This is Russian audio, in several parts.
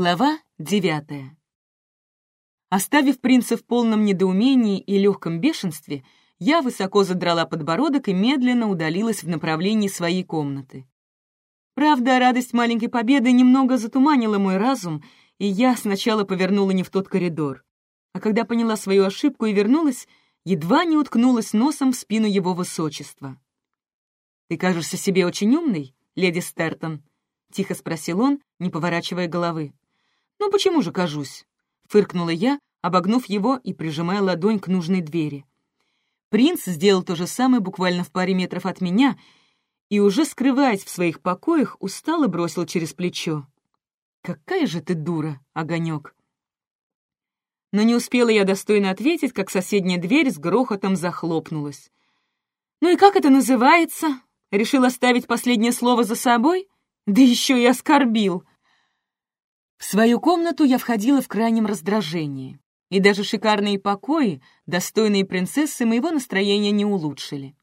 Глава девятая. Оставив принца в полном недоумении и легком бешенстве, я высоко задрала подбородок и медленно удалилась в направлении своей комнаты. Правда, радость маленькой победы немного затуманила мой разум, и я сначала повернула не в тот коридор. А когда поняла свою ошибку и вернулась, едва не уткнулась носом в спину его высочества. «Ты кажешься себе очень умной, леди Стертон?» — тихо спросил он, не поворачивая головы. «Ну почему же кажусь?» — фыркнула я, обогнув его и прижимая ладонь к нужной двери. Принц сделал то же самое буквально в паре метров от меня и, уже скрываясь в своих покоях, устало бросил через плечо. «Какая же ты дура, огонек!» Но не успела я достойно ответить, как соседняя дверь с грохотом захлопнулась. «Ну и как это называется? Решил оставить последнее слово за собой? Да еще и оскорбил!» В свою комнату я входила в крайнем раздражении, и даже шикарные покои, достойные принцессы, моего настроения не улучшили.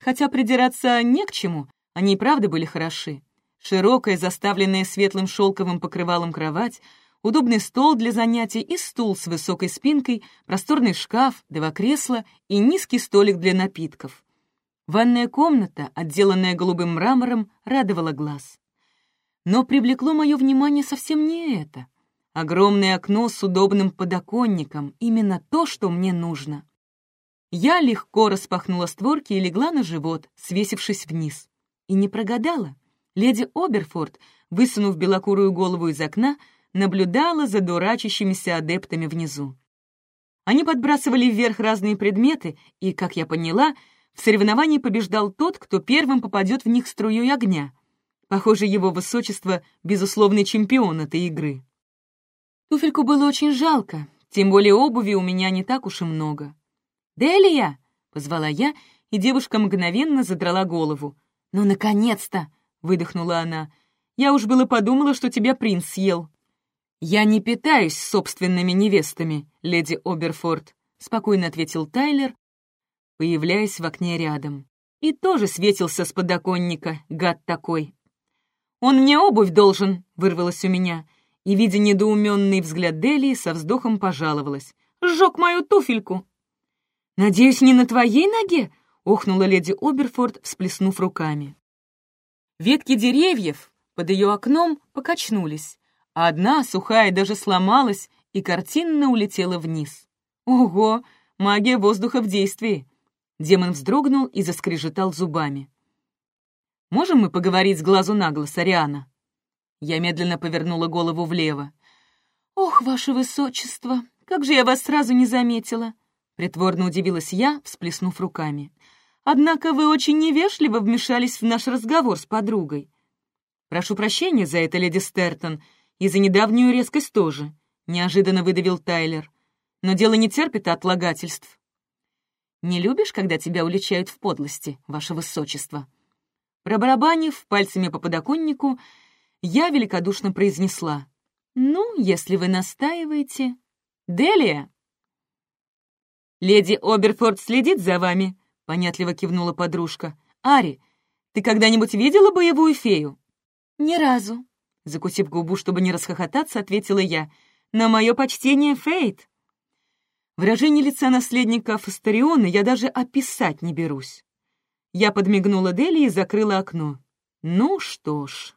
Хотя придираться не к чему, они и правда были хороши. Широкая, заставленная светлым шелковым покрывалом кровать, удобный стол для занятий и стул с высокой спинкой, просторный шкаф, два кресла и низкий столик для напитков. Ванная комната, отделанная голубым мрамором, радовала глаз. Но привлекло мое внимание совсем не это. Огромное окно с удобным подоконником — именно то, что мне нужно. Я легко распахнула створки и легла на живот, свесившись вниз. И не прогадала. Леди Оберфорд, высунув белокурую голову из окна, наблюдала за дурачащимися адептами внизу. Они подбрасывали вверх разные предметы, и, как я поняла, в соревновании побеждал тот, кто первым попадет в них струей огня. Похоже, его высочество — безусловный чемпион этой игры. Туфельку было очень жалко, тем более обуви у меня не так уж и много. «Делия!» — позвала я, и девушка мгновенно задрала голову. «Ну, наконец-то!» — выдохнула она. «Я уж было подумала, что тебя принц съел». «Я не питаюсь собственными невестами, леди Оберфорд», — спокойно ответил Тайлер, появляясь в окне рядом. И тоже светился с подоконника, гад такой. «Он мне обувь должен!» — вырвалось у меня. И, видя недоуменный взгляд Делии, со вздохом пожаловалась. «Сжег мою туфельку!» «Надеюсь, не на твоей ноге?» — охнула леди Оберфорд, всплеснув руками. Ветки деревьев под ее окном покачнулись, а одна, сухая, даже сломалась и картинно улетела вниз. «Ого! Магия воздуха в действии!» Демон вздрогнул и заскрежетал зубами. Можем мы поговорить с глазу на глаз, Ариана?» Я медленно повернула голову влево. «Ох, ваше высочество, как же я вас сразу не заметила!» Притворно удивилась я, всплеснув руками. «Однако вы очень невежливо вмешались в наш разговор с подругой. Прошу прощения за это, леди Стертон, и за недавнюю резкость тоже», — неожиданно выдавил Тайлер. «Но дело не терпит отлагательств». «Не любишь, когда тебя уличают в подлости, ваше высочество?» Пробарабанив пальцами по подоконнику, я великодушно произнесла. «Ну, если вы настаиваете...» «Делия!» «Леди Оберфорд следит за вами», — понятливо кивнула подружка. «Ари, ты когда-нибудь видела боевую фею?» «Ни разу», — закусив губу, чтобы не расхохотаться, ответила я. «На мое почтение, Фейт». Выражение лица наследника Фастариона я даже описать не берусь. Я подмигнула Дели и закрыла окно. Ну что ж.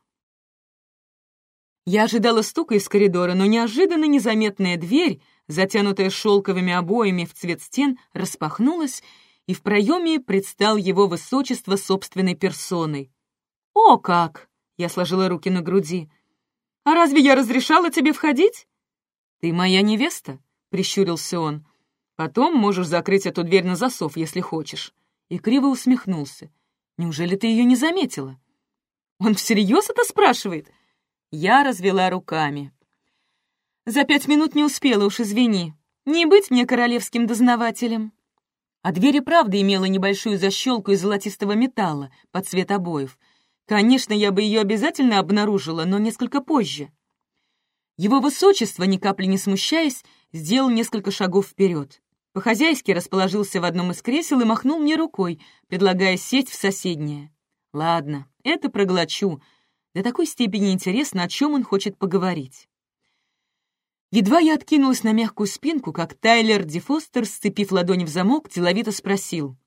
Я ожидала стука из коридора, но неожиданно незаметная дверь, затянутая шелковыми обоями в цвет стен, распахнулась, и в проеме предстал его высочество собственной персоной. «О, как!» — я сложила руки на груди. «А разве я разрешала тебе входить?» «Ты моя невеста», — прищурился он. «Потом можешь закрыть эту дверь на засов, если хочешь» и криво усмехнулся. «Неужели ты ее не заметила?» «Он всерьез это спрашивает?» Я развела руками. «За пять минут не успела, уж извини. Не быть мне королевским дознавателем». А дверь и правда имела небольшую защелку из золотистого металла под цвет обоев. Конечно, я бы ее обязательно обнаружила, но несколько позже. Его высочество, ни капли не смущаясь, сделал несколько шагов вперед. По-хозяйски расположился в одном из кресел и махнул мне рукой, предлагая сесть в соседнее. Ладно, это проглочу. До такой степени интересно, о чем он хочет поговорить. Едва я откинулась на мягкую спинку, как Тайлер Ди Фостер, сцепив ладони в замок, деловито спросил.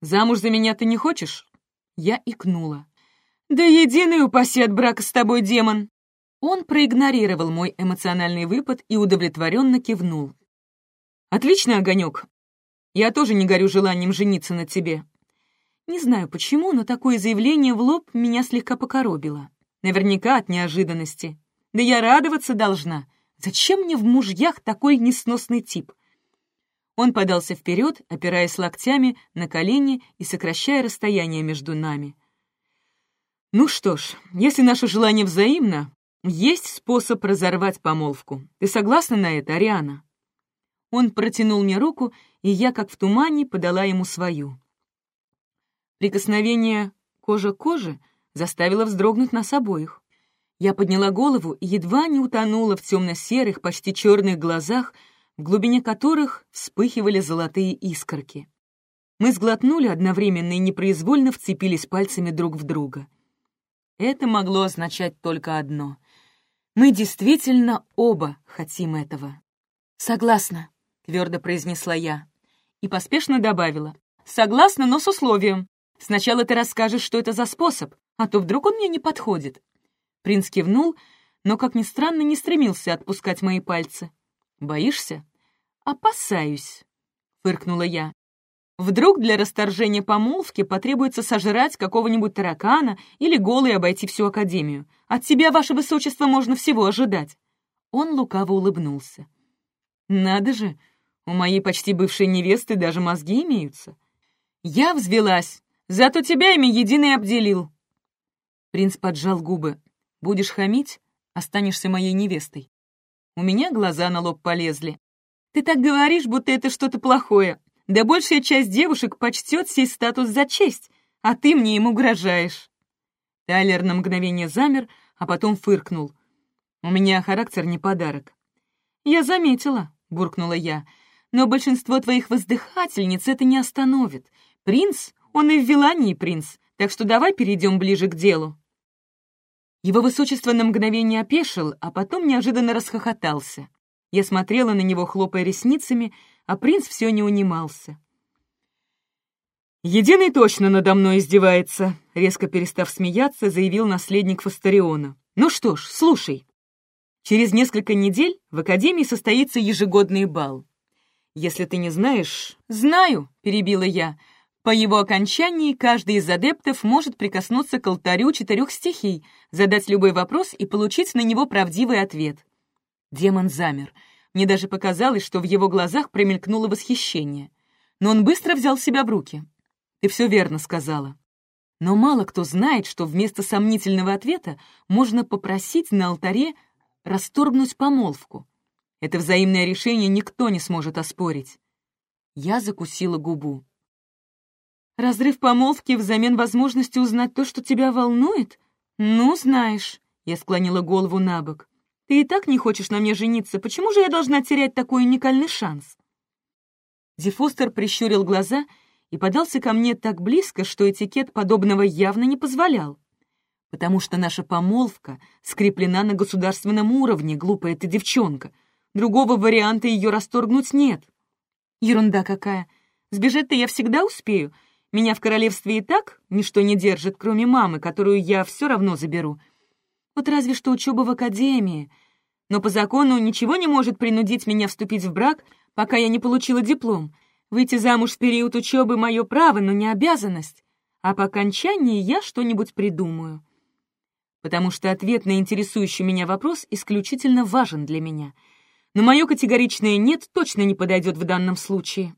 «Замуж за меня ты не хочешь?» Я икнула. «Да единый упаси от брака с тобой, демон!» Он проигнорировал мой эмоциональный выпад и удовлетворенно кивнул. «Отличный огонек. Я тоже не горю желанием жениться на тебе». Не знаю почему, но такое заявление в лоб меня слегка покоробило. Наверняка от неожиданности. Да я радоваться должна. Зачем мне в мужьях такой несносный тип? Он подался вперед, опираясь локтями на колени и сокращая расстояние между нами. «Ну что ж, если наше желание взаимно, есть способ разорвать помолвку. Ты согласна на это, Ариана?» Он протянул мне руку, и я, как в тумане, подала ему свою. Прикосновение кожа к коже заставило вздрогнуть нас обоих. Я подняла голову и едва не утонула в темно-серых, почти черных глазах, в глубине которых вспыхивали золотые искорки. Мы сглотнули одновременно и непроизвольно вцепились пальцами друг в друга. Это могло означать только одно. Мы действительно оба хотим этого. «Согласна», — твердо произнесла я. И поспешно добавила. «Согласна, но с условием. Сначала ты расскажешь, что это за способ, а то вдруг он мне не подходит». Принц кивнул, но, как ни странно, не стремился отпускать мои пальцы. «Боишься?» «Опасаюсь», — фыркнула я. «Вдруг для расторжения помолвки потребуется сожрать какого-нибудь таракана или голый обойти всю Академию. От тебя, ваше высочество, можно всего ожидать». Он лукаво улыбнулся. «Надо же, у моей почти бывшей невесты даже мозги имеются». Я взвелась, зато тебя ими единый обделил. Принц поджал губы. Будешь хамить, останешься моей невестой. У меня глаза на лоб полезли. Ты так говоришь, будто это что-то плохое. Да большая часть девушек почтет сей статус за честь, а ты мне им угрожаешь. Тайлер на мгновение замер, а потом фыркнул. У меня характер не подарок. Я заметила, буркнула я, но большинство твоих воздыхательниц это не остановит. Принц, он и в Вилании принц, так что давай перейдем ближе к делу. Его высочество на мгновение опешил, а потом неожиданно расхохотался. Я смотрела на него, хлопая ресницами, а принц все не унимался. «Единый точно надо мной издевается», — резко перестав смеяться, заявил наследник Фастариона. «Ну что ж, слушай. Через несколько недель в Академии состоится ежегодный бал. Если ты не знаешь...» «Знаю», — перебила я, — по его окончании каждый из адептов может прикоснуться к алтарю четырех стихий, задать любой вопрос и получить на него правдивый ответ. Демон замер. Мне даже показалось, что в его глазах промелькнуло восхищение. Но он быстро взял себя в руки. «Ты все верно сказала. Но мало кто знает, что вместо сомнительного ответа можно попросить на алтаре расторгнуть помолвку. Это взаимное решение никто не сможет оспорить». Я закусила губу. Разрыв помолвки взамен возможности узнать то, что тебя волнует? Ну, знаешь, я склонила голову на бок. Ты и так не хочешь на мне жениться, почему же я должна терять такой уникальный шанс? Дифостер прищурил глаза и подался ко мне так близко, что этикет подобного явно не позволял. Потому что наша помолвка скреплена на государственном уровне, глупая ты девчонка. Другого варианта ее расторгнуть нет. Ерунда какая. Сбежать-то я всегда успею, меня в королевстве и так ничто не держит, кроме мамы, которую я все равно заберу. Вот разве что учеба в академии. Но по закону ничего не может принудить меня вступить в брак, пока я не получила диплом. Выйти замуж в период учебы — мое право, но не обязанность. А по окончании я что-нибудь придумаю. Потому что ответ на интересующий меня вопрос исключительно важен для меня. Но мое категоричное «нет» точно не подойдет в данном случае.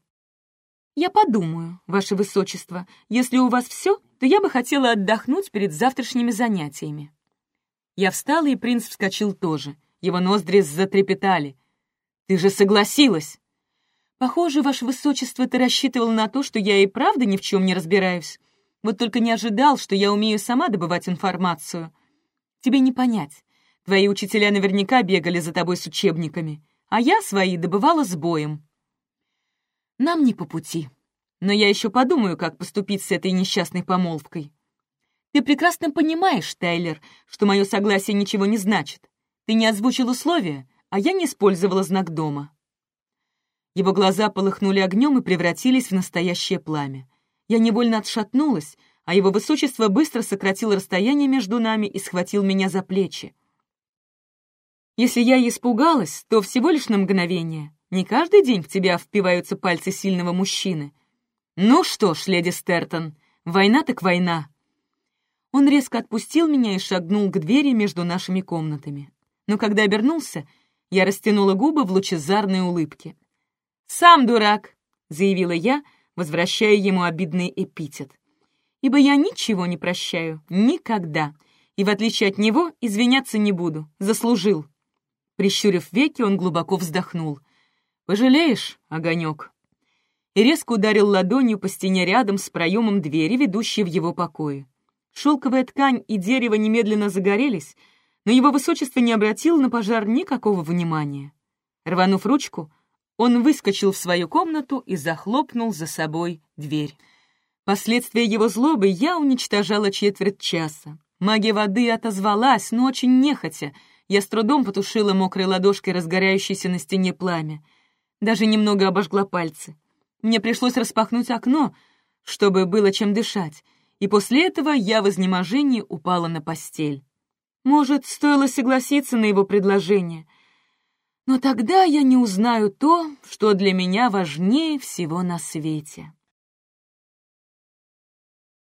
«Я подумаю, ваше высочество. Если у вас все, то я бы хотела отдохнуть перед завтрашними занятиями». Я встала, и принц вскочил тоже. Его ноздри затрепетали. «Ты же согласилась!» «Похоже, ваше высочество, ты рассчитывал на то, что я и правда ни в чем не разбираюсь. Вот только не ожидал, что я умею сама добывать информацию. Тебе не понять. Твои учителя наверняка бегали за тобой с учебниками, а я свои добывала с боем. Нам не по пути. Но я еще подумаю, как поступить с этой несчастной помолвкой. Ты прекрасно понимаешь, Тайлер, что мое согласие ничего не значит. Ты не озвучил условия, а я не использовала знак дома. Его глаза полыхнули огнем и превратились в настоящее пламя. Я невольно отшатнулась, а его высочество быстро сократил расстояние между нами и схватил меня за плечи. Если я испугалась, то всего лишь на мгновение. Не каждый день в тебя впиваются пальцы сильного мужчины. Ну что ж, леди Стертон, война так война. Он резко отпустил меня и шагнул к двери между нашими комнатами. Но когда обернулся, я растянула губы в лучезарной улыбке. «Сам дурак», — заявила я, возвращая ему обидный эпитет. «Ибо я ничего не прощаю, никогда, и, в отличие от него, извиняться не буду, заслужил». Прищурив веки, он глубоко вздохнул. «Пожалеешь, огонек?» И резко ударил ладонью по стене рядом с проемом двери, ведущей в его покое. Шелковая ткань и дерево немедленно загорелись, но его высочество не обратил на пожар никакого внимания. Рванув ручку, он выскочил в свою комнату и захлопнул за собой дверь. Последствия его злобы я уничтожала четверть часа. Магия воды отозвалась, но очень нехотя. Я с трудом потушила мокрой ладошкой разгорающееся на стене пламя. Даже немного обожгла пальцы. Мне пришлось распахнуть окно, чтобы было чем дышать, и после этого я в изнеможении упала на постель. Может, стоило согласиться на его предложение. Но тогда я не узнаю то, что для меня важнее всего на свете.